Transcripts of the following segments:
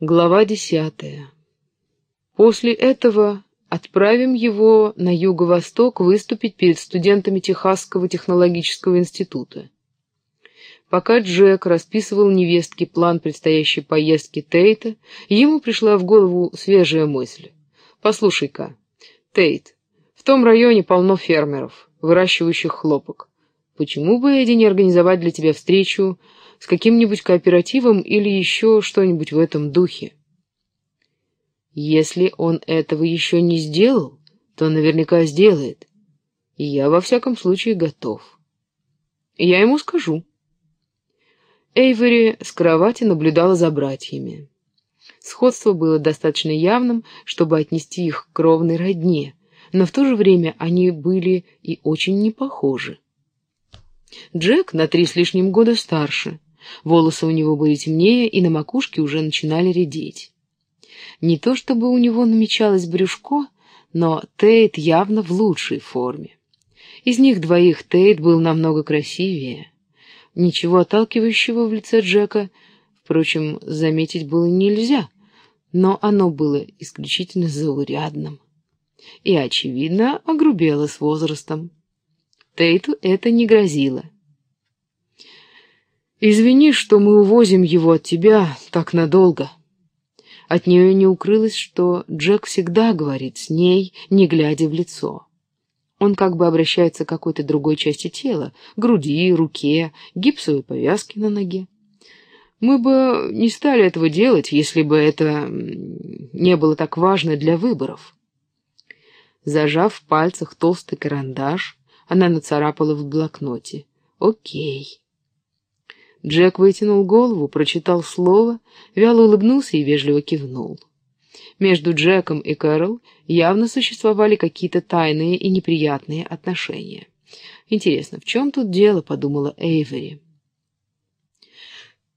Глава десятая. После этого отправим его на юго-восток выступить перед студентами Техасского технологического института. Пока Джек расписывал невестке план предстоящей поездки Тейта, ему пришла в голову свежая мысль. «Послушай-ка, Тейт, в том районе полно фермеров, выращивающих хлопок. Почему бы, Эдди, не организовать для тебя встречу с каким-нибудь кооперативом или еще что-нибудь в этом духе. Если он этого еще не сделал, то наверняка сделает. И я во всяком случае готов. Я ему скажу. Эйвери с кровати наблюдала за братьями. Сходство было достаточно явным, чтобы отнести их к кровной родне, но в то же время они были и очень не похожи. Джек на три с лишним года старше — Волосы у него были темнее, и на макушке уже начинали редеть. Не то чтобы у него намечалось брюшко, но Тейт явно в лучшей форме. Из них двоих Тейт был намного красивее. Ничего отталкивающего в лице Джека, впрочем, заметить было нельзя, но оно было исключительно заурядным. И, очевидно, огрубело с возрастом. Тейту это не грозило. «Извини, что мы увозим его от тебя так надолго». От нее не укрылось, что Джек всегда говорит с ней, не глядя в лицо. Он как бы обращается к какой-то другой части тела, груди, руке, гипсовой повязке на ноге. Мы бы не стали этого делать, если бы это не было так важно для выборов. Зажав в пальцах толстый карандаш, она нацарапала в блокноте. «Окей». Джек вытянул голову, прочитал слово, вяло улыбнулся и вежливо кивнул. Между Джеком и Кэрол явно существовали какие-то тайные и неприятные отношения. «Интересно, в чем тут дело?» — подумала Эйвери.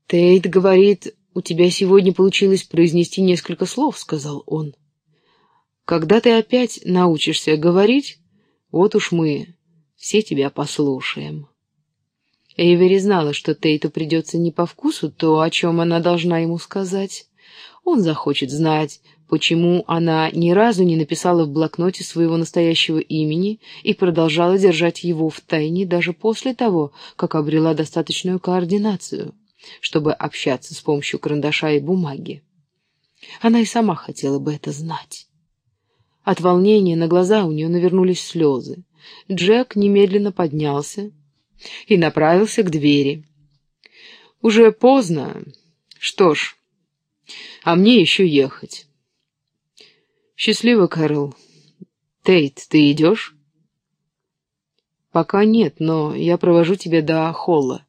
«Тейт говорит, у тебя сегодня получилось произнести несколько слов», — сказал он. «Когда ты опять научишься говорить, вот уж мы все тебя послушаем». Эйвери знала, что Тейту придется не по вкусу то, о чем она должна ему сказать. Он захочет знать, почему она ни разу не написала в блокноте своего настоящего имени и продолжала держать его в тайне даже после того, как обрела достаточную координацию, чтобы общаться с помощью карандаша и бумаги. Она и сама хотела бы это знать. От волнения на глаза у нее навернулись слезы. Джек немедленно поднялся, и направился к двери. «Уже поздно. Что ж, а мне еще ехать». «Счастливо, Кэрол. Тейт, ты идешь?» «Пока нет, но я провожу тебя до холла».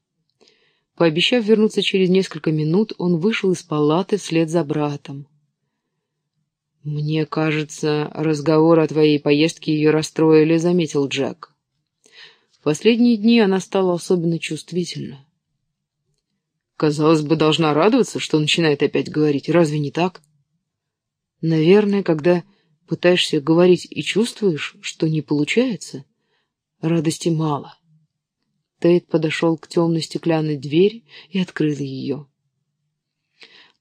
Пообещав вернуться через несколько минут, он вышел из палаты вслед за братом. «Мне кажется, разговор о твоей поездке ее расстроили», — заметил Джек. В последние дни она стала особенно чувствительна. Казалось бы, должна радоваться, что начинает опять говорить. Разве не так? Наверное, когда пытаешься говорить и чувствуешь, что не получается, радости мало. Тейт подошел к темной стеклянной двери и открыл ее.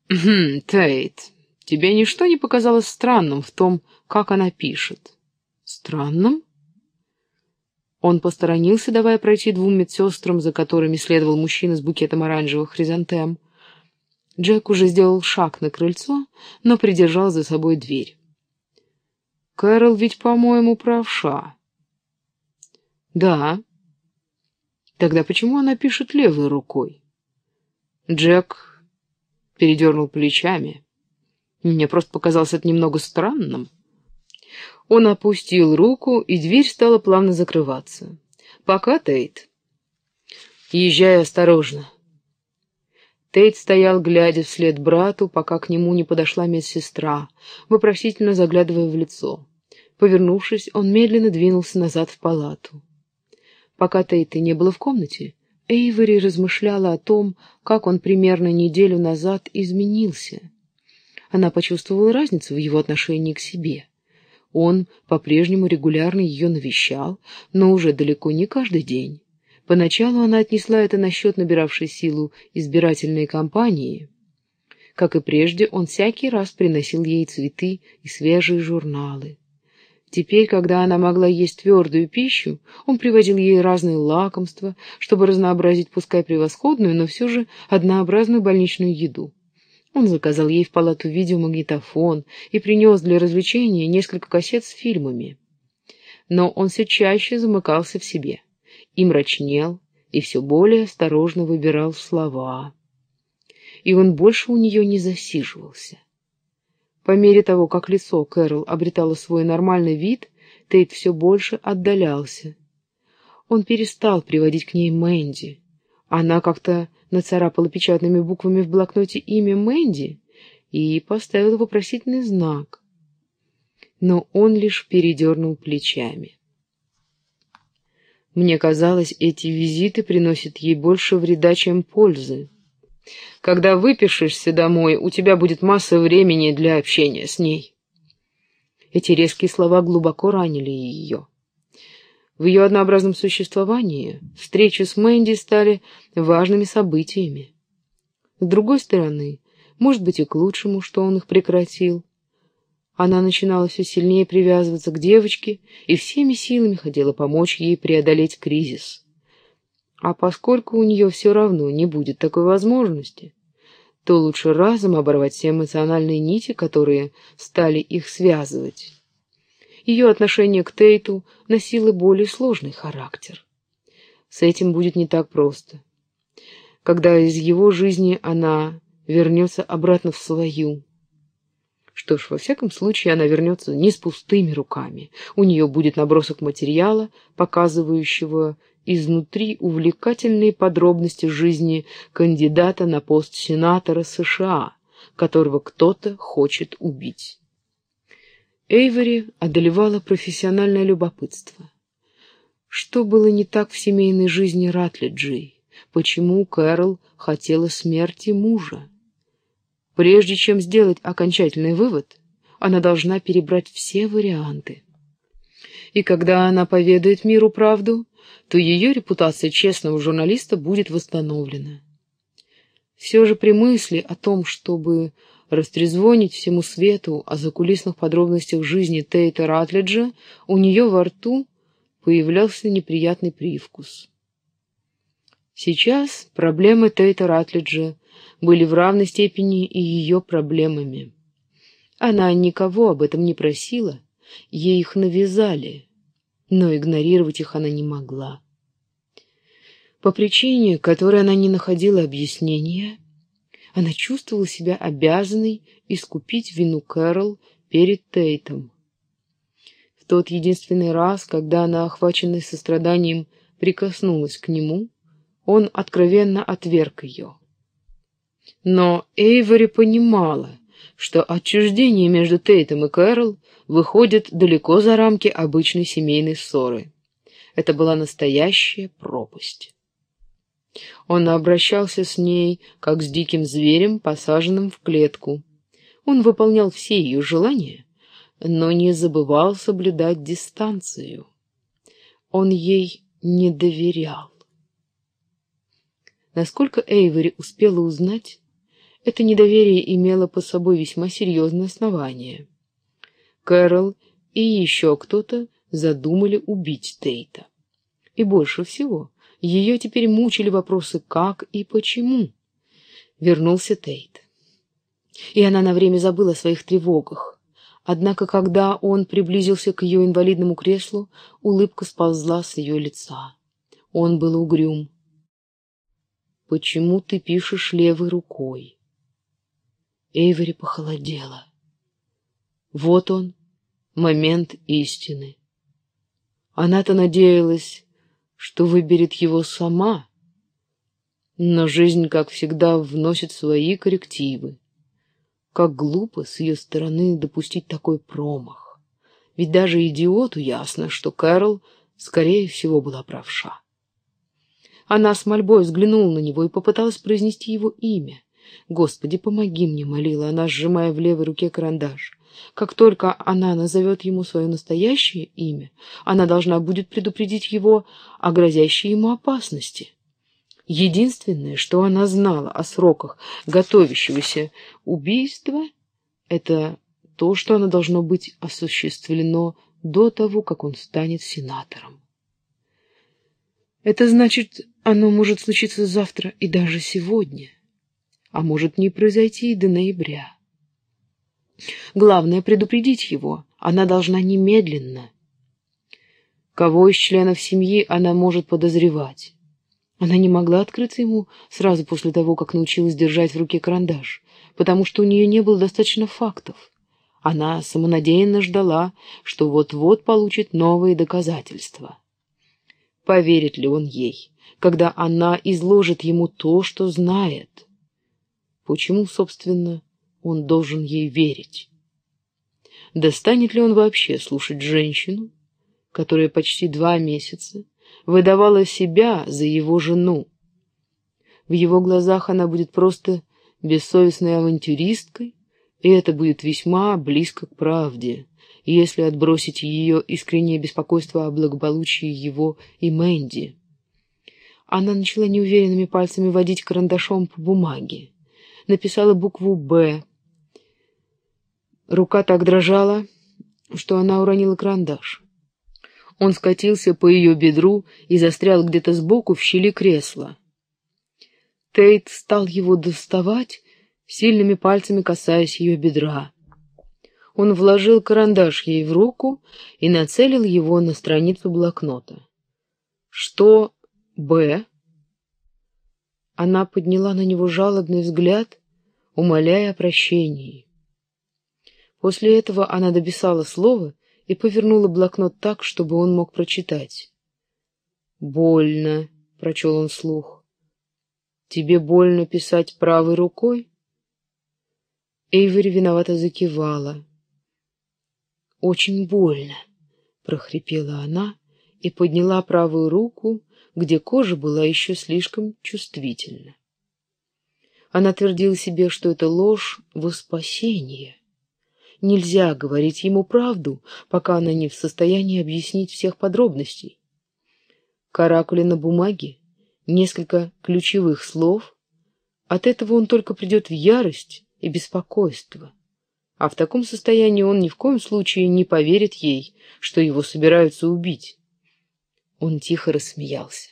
«Хм, Тейт, тебе ничто не показалось странным в том, как она пишет?» «Странным?» Он посторонился, давая пройти двум медсестрам, за которыми следовал мужчина с букетом оранжевых хризантем. Джек уже сделал шаг на крыльцо, но придержал за собой дверь. «Кэрол ведь, по-моему, правша». «Да». «Тогда почему она пишет левой рукой?» Джек передернул плечами. Мне просто показалось это немного странным. Он опустил руку, и дверь стала плавно закрываться. «Пока, Тейт». «Езжай осторожно». Тейт стоял, глядя вслед брату, пока к нему не подошла медсестра, вопросительно заглядывая в лицо. Повернувшись, он медленно двинулся назад в палату. Пока Тейта не было в комнате, Эйвори размышляла о том, как он примерно неделю назад изменился. Она почувствовала разницу в его отношении к себе. Он по-прежнему регулярно ее навещал, но уже далеко не каждый день. Поначалу она отнесла это насчет набиравшей силу избирательной кампании. Как и прежде, он всякий раз приносил ей цветы и свежие журналы. Теперь, когда она могла есть твердую пищу, он привозил ей разные лакомства, чтобы разнообразить пускай превосходную, но все же однообразную больничную еду. Он заказал ей в палату видеомагнитофон и принес для развлечения несколько кассет с фильмами. Но он все чаще замыкался в себе и мрачнел, и все более осторожно выбирал слова. И он больше у нее не засиживался. По мере того, как лицо Кэрол обретало свой нормальный вид, Тейт все больше отдалялся. Он перестал приводить к ней Мэнди. Она как-то нацарапала печатными буквами в блокноте имя Мэнди и поставила вопросительный знак. Но он лишь передернул плечами. Мне казалось, эти визиты приносят ей больше вреда, чем пользы. Когда выпишешься домой, у тебя будет масса времени для общения с ней. Эти резкие слова глубоко ранили ее. В ее однообразном существовании встречи с Мэнди стали важными событиями. С другой стороны, может быть и к лучшему, что он их прекратил. Она начинала все сильнее привязываться к девочке и всеми силами хотела помочь ей преодолеть кризис. А поскольку у нее все равно не будет такой возможности, то лучше разом оборвать все эмоциональные нити, которые стали их связывать. Ее отношение к Тейту носило более сложный характер. С этим будет не так просто. Когда из его жизни она вернется обратно в свою. Что ж, во всяком случае, она вернется не с пустыми руками. У нее будет набросок материала, показывающего изнутри увлекательные подробности жизни кандидата на пост сенатора США, которого кто-то хочет убить. Эйвори одолевало профессиональное любопытство. Что было не так в семейной жизни Ратлиджи? Почему Кэрол хотела смерти мужа? Прежде чем сделать окончательный вывод, она должна перебрать все варианты. И когда она поведает миру правду, то ее репутация честного журналиста будет восстановлена. Все же при мысли о том, чтобы растрезвонить всему свету о закулисных подробностях жизни Тейта Ратлиджа, у нее во рту появлялся неприятный привкус. Сейчас проблемы Тейта Ратлиджа были в равной степени и ее проблемами. Она никого об этом не просила, ей их навязали, но игнорировать их она не могла. По причине, которой она не находила объяснения, она чувствовала себя обязанной искупить вину Кэрол перед Тейтом. В тот единственный раз, когда она, охваченная состраданием, прикоснулась к нему, он откровенно отверг ее. Но Эйвори понимала, что отчуждение между Тейтом и Кэрол выходит далеко за рамки обычной семейной ссоры. Это была настоящая пропасть. Он обращался с ней, как с диким зверем, посаженным в клетку. Он выполнял все ее желания, но не забывал соблюдать дистанцию. Он ей не доверял. Насколько Эйвори успела узнать, это недоверие имело под собой весьма серьезное основание. Кэрол и еще кто-то задумали убить Тейта. И больше всего ее теперь мучили вопросы «как» и «почему». Вернулся Тейт. И она на время забыла о своих тревогах. Однако, когда он приблизился к ее инвалидному креслу, улыбка сползла с ее лица. Он был угрюм. «Почему ты пишешь левой рукой?» Эйвери похолодела. Вот он, момент истины. Она-то надеялась, что выберет его сама, но жизнь, как всегда, вносит свои коррективы. Как глупо с ее стороны допустить такой промах. Ведь даже идиоту ясно, что Кэрол, скорее всего, была правша. Она с мольбой взглянула на него и попыталась произнести его имя. «Господи, помоги мне!» — молила она, сжимая в левой руке карандаш. Как только она назовет ему свое настоящее имя, она должна будет предупредить его о грозящей ему опасности. Единственное, что она знала о сроках готовящегося убийства, это то, что оно должно быть осуществлено до того, как он станет сенатором. Это значит, оно может случиться завтра и даже сегодня, а может не произойти и до ноября. Главное — предупредить его. Она должна немедленно. Кого из членов семьи она может подозревать? Она не могла открыться ему сразу после того, как научилась держать в руке карандаш, потому что у нее не было достаточно фактов. Она самонадеянно ждала, что вот-вот получит новые доказательства. Поверит ли он ей, когда она изложит ему то, что знает? Почему, собственно, он должен ей верить? Достанет ли он вообще слушать женщину, которая почти два месяца выдавала себя за его жену? В его глазах она будет просто бессовестной авантюристкой, и это будет весьма близко к правде, если отбросить ее искреннее беспокойство о благополучии его и Мэнди. Она начала неуверенными пальцами водить карандашом по бумаге. Написала букву «Б». Рука так дрожала, что она уронила карандаш. Он скатился по ее бедру и застрял где-то сбоку в щели кресла. Тейт стал его доставать, сильными пальцами касаясь ее бедра. Он вложил карандаш ей в руку и нацелил его на страницу блокнота. «Что Б?» Она подняла на него жалобный взгляд, умоляя о прощении. После этого она дописала слово и повернула блокнот так, чтобы он мог прочитать. «Больно», — прочел он слух. «Тебе больно писать правой рукой?» Эйвери виновато закивала. «Очень больно», — прохрипела она и подняла правую руку, где кожа была еще слишком чувствительна. Она твердила себе, что это ложь во спасение. Нельзя говорить ему правду, пока она не в состоянии объяснить всех подробностей. Каракули на бумаге, несколько ключевых слов. От этого он только придет в ярость и беспокойство. А в таком состоянии он ни в коем случае не поверит ей, что его собираются убить. Он тихо рассмеялся.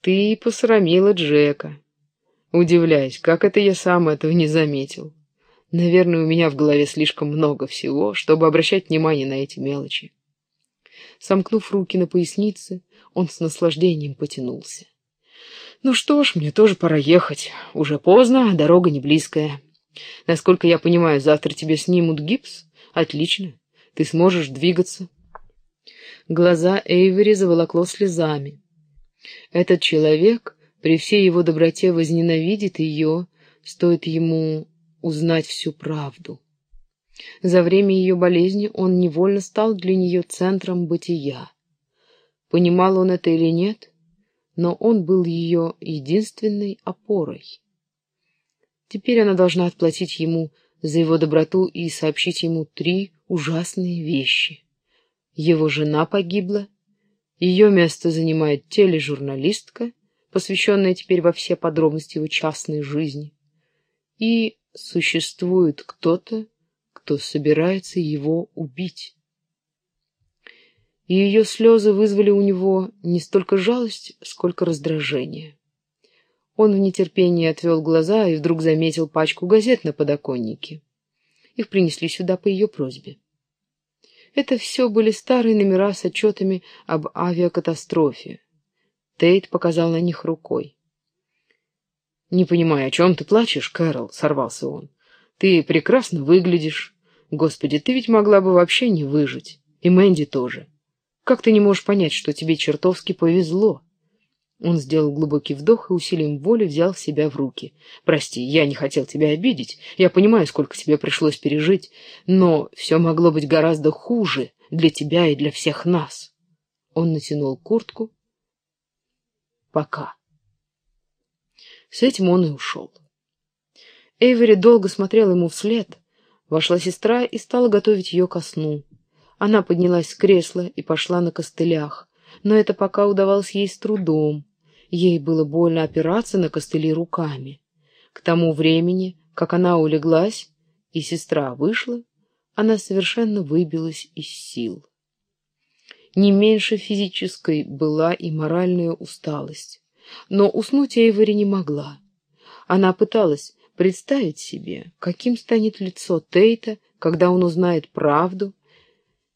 «Ты посрамила Джека». Удивляюсь, как это я сам этого не заметил. Наверное, у меня в голове слишком много всего, чтобы обращать внимание на эти мелочи. Сомкнув руки на пояснице, он с наслаждением потянулся. «Ну что ж, мне тоже пора ехать. Уже поздно, а дорога не близкая. Насколько я понимаю, завтра тебе снимут гипс? Отлично. Ты сможешь двигаться». Глаза Эйвери заволокло слезами. Этот человек при всей его доброте возненавидит ее, стоит ему узнать всю правду. За время ее болезни он невольно стал для нее центром бытия. Понимал он это или нет, но он был ее единственной опорой. Теперь она должна отплатить ему за его доброту и сообщить ему три ужасные вещи. Его жена погибла, ее место занимает тележурналистка, посвященная теперь во все подробности его частной жизни, и существует кто-то, кто собирается его убить. И ее слезы вызвали у него не столько жалость, сколько раздражение. Он в нетерпении отвел глаза и вдруг заметил пачку газет на подоконнике. Их принесли сюда по ее просьбе. Это все были старые номера с отчетами об авиакатастрофе. Тейт показал на них рукой. «Не понимаю, о чем ты плачешь, Кэрол?» — сорвался он. «Ты прекрасно выглядишь. Господи, ты ведь могла бы вообще не выжить. И Мэнди тоже. Как ты не можешь понять, что тебе чертовски повезло?» Он сделал глубокий вдох и усилием воли взял себя в руки. «Прости, я не хотел тебя обидеть. Я понимаю, сколько тебе пришлось пережить, но все могло быть гораздо хуже для тебя и для всех нас». Он натянул куртку. «Пока». С этим он и ушел. Эйвери долго смотрел ему вслед. Вошла сестра и стала готовить ее ко сну. Она поднялась с кресла и пошла на костылях, но это пока удавалось ей с трудом. Ей было больно опираться на костыли руками. К тому времени, как она улеглась, и сестра вышла, она совершенно выбилась из сил. Не меньше физической была и моральная усталость. Но уснуть Эйвори не могла. Она пыталась представить себе, каким станет лицо Тейта, когда он узнает правду.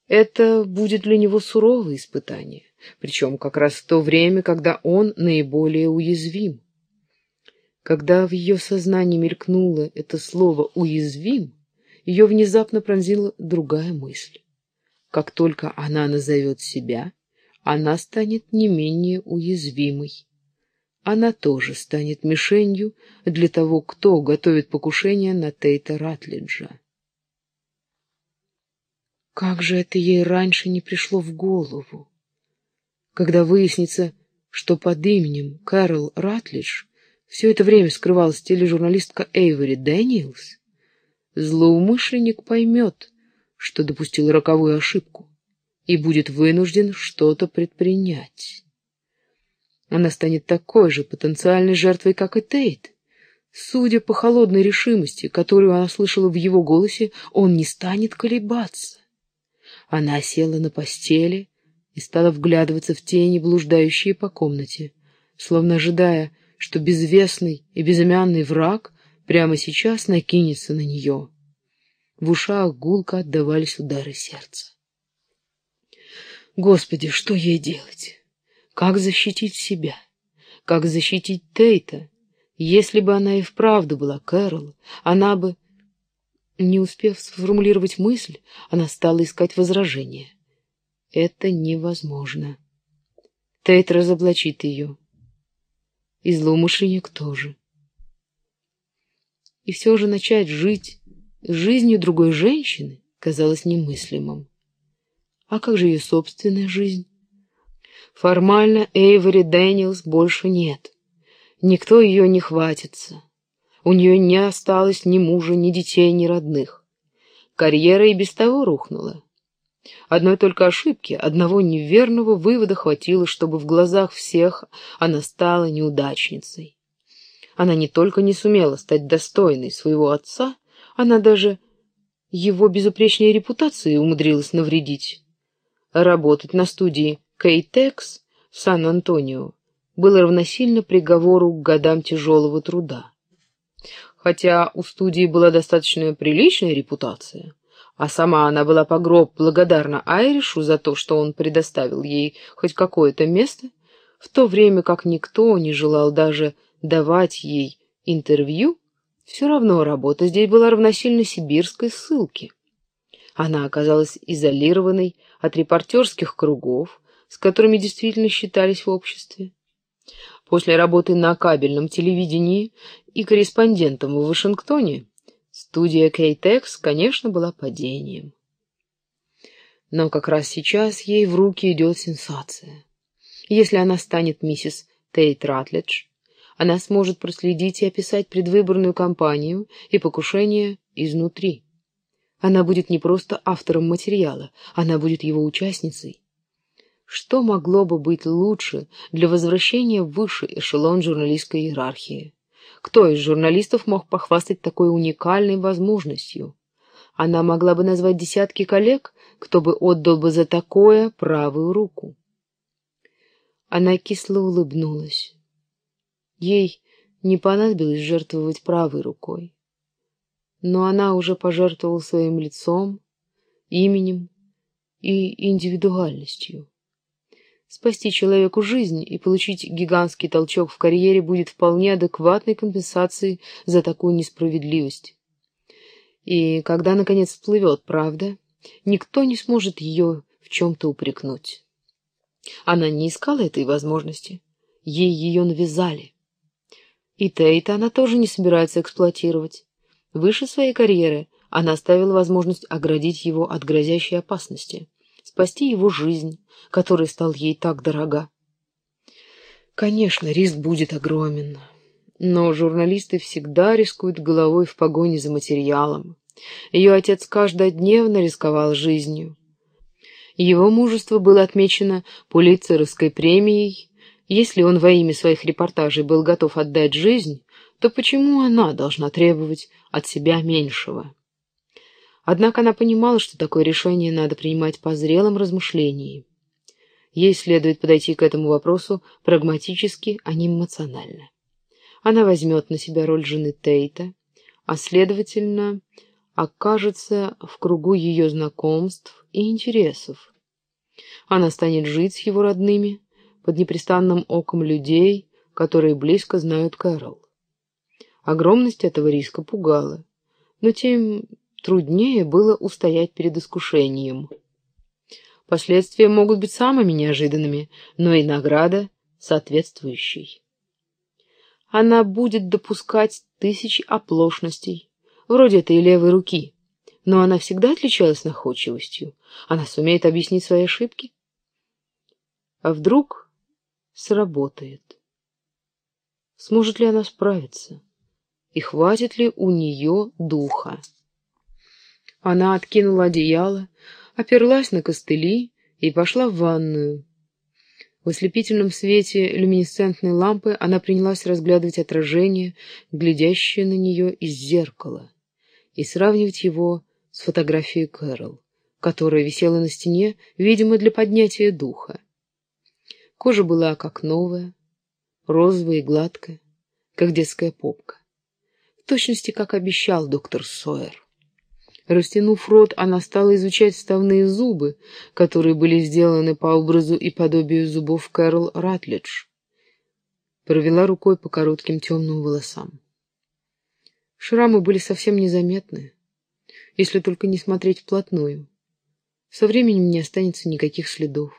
Это будет для него суровое испытание, причем как раз в то время, когда он наиболее уязвим. Когда в ее сознании мелькнуло это слово «уязвим», ее внезапно пронзила другая мысль. Как только она назовет себя, она станет не менее уязвимой. Она тоже станет мишенью для того, кто готовит покушение на Тейта Ратлиджа. Как же это ей раньше не пришло в голову? Когда выяснится, что под именем Кэрол Ратлидж все это время скрывалась тележурналистка Эйвори Дэниелс, злоумышленник поймет, что допустил роковую ошибку и будет вынужден что-то предпринять. Она станет такой же потенциальной жертвой, как и Тейт. Судя по холодной решимости, которую она слышала в его голосе, он не станет колебаться. Она села на постели и стала вглядываться в тени, блуждающие по комнате, словно ожидая, что безвестный и безымянный враг прямо сейчас накинется на нее. В ушах гулко отдавались удары сердца. Господи, что ей делать? Как защитить себя? Как защитить Тейта? Если бы она и вправду была Кэрол, она бы... Не успев сформулировать мысль, она стала искать возражение. Это невозможно. Тейт разоблачит ее. И злоумышленник тоже. И все же начать жить жизнью другой женщины казалось немыслимым. А как же ее собственная жизнь? Формально Эйвори Дэниелс больше нет. Никто ее не хватится. У нее не осталось ни мужа, ни детей, ни родных. Карьера и без того рухнула. Одной только ошибки, одного неверного вывода хватило, чтобы в глазах всех она стала неудачницей. Она не только не сумела стать достойной своего отца, она даже его безупречной репутации умудрилась навредить. Работать на студии Кейтекс в Сан-Антонио было равносильно приговору к годам тяжелого труда. Хотя у студии была достаточно приличная репутация, а сама она была по гроб благодарна Айришу за то, что он предоставил ей хоть какое-то место, в то время как никто не желал даже давать ей интервью, все равно работа здесь была равносильна сибирской ссылке. Она оказалась изолированной от репортерских кругов, с которыми действительно считались в обществе. После работы на кабельном телевидении и корреспондентом в Вашингтоне студия Кейтекс, конечно, была падением. Но как раз сейчас ей в руки идет сенсация. Если она станет миссис Тейт Ратлидж, она сможет проследить и описать предвыборную кампанию и покушение изнутри. Она будет не просто автором материала, она будет его участницей. Что могло бы быть лучше для возвращения в высший эшелон журналистской иерархии? Кто из журналистов мог похвастать такой уникальной возможностью? Она могла бы назвать десятки коллег, кто бы отдал бы за такое правую руку. Она кисло улыбнулась. Ей не понадобилось жертвовать правой рукой. Но она уже пожертвовала своим лицом, именем и индивидуальностью. Спасти человеку жизнь и получить гигантский толчок в карьере будет вполне адекватной компенсацией за такую несправедливость. И когда, наконец, всплывет правда, никто не сможет ее в чем-то упрекнуть. Она не искала этой возможности, ей ее навязали. И Тейта она тоже не собирается эксплуатировать. Выше своей карьеры она оставила возможность оградить его от грозящей опасности, спасти его жизнь, которая стала ей так дорога. Конечно, риск будет огромен, но журналисты всегда рискуют головой в погоне за материалом. Ее отец каждодневно рисковал жизнью. Его мужество было отмечено Пулитцеровской премией Если он во имя своих репортажей был готов отдать жизнь, то почему она должна требовать от себя меньшего? Однако она понимала, что такое решение надо принимать по зрелым размышлениям. Ей следует подойти к этому вопросу прагматически, а не эмоционально. Она возьмет на себя роль жены Тейта, а, следовательно, окажется в кругу ее знакомств и интересов. Она станет жить с его родными, под непрестанным оком людей, которые близко знают Кэрол. Огромность этого риска пугала, но тем труднее было устоять перед искушением. Последствия могут быть самыми неожиданными, но и награда соответствующей. Она будет допускать тысячи оплошностей, вроде этой левой руки, но она всегда отличалась находчивостью. Она сумеет объяснить свои ошибки. А вдруг сработает. Сможет ли она справиться? И хватит ли у нее духа? Она откинула одеяло, оперлась на костыли и пошла в ванную. В ослепительном свете люминесцентной лампы она принялась разглядывать отражение, глядящее на нее из зеркала, и сравнивать его с фотографией Кэрол, которая висела на стене, видимо, для поднятия духа. Кожа была как новая, розовая и гладкая, как детская попка. В точности, как обещал доктор Сойер. Растянув рот, она стала изучать вставные зубы, которые были сделаны по образу и подобию зубов Кэрол Ратлидж. Провела рукой по коротким темным волосам. Шрамы были совсем незаметны, если только не смотреть вплотную. Со временем не останется никаких следов.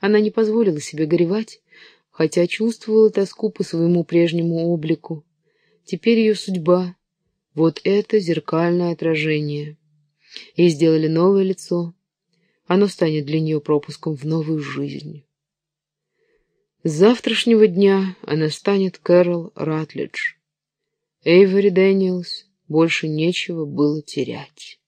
Она не позволила себе горевать, хотя чувствовала тоску по своему прежнему облику. Теперь ее судьба — вот это зеркальное отражение. Ей сделали новое лицо. Оно станет для нее пропуском в новую жизнь. С завтрашнего дня она станет Кэрол Ратлидж. Эйвори Дэниелс больше нечего было терять.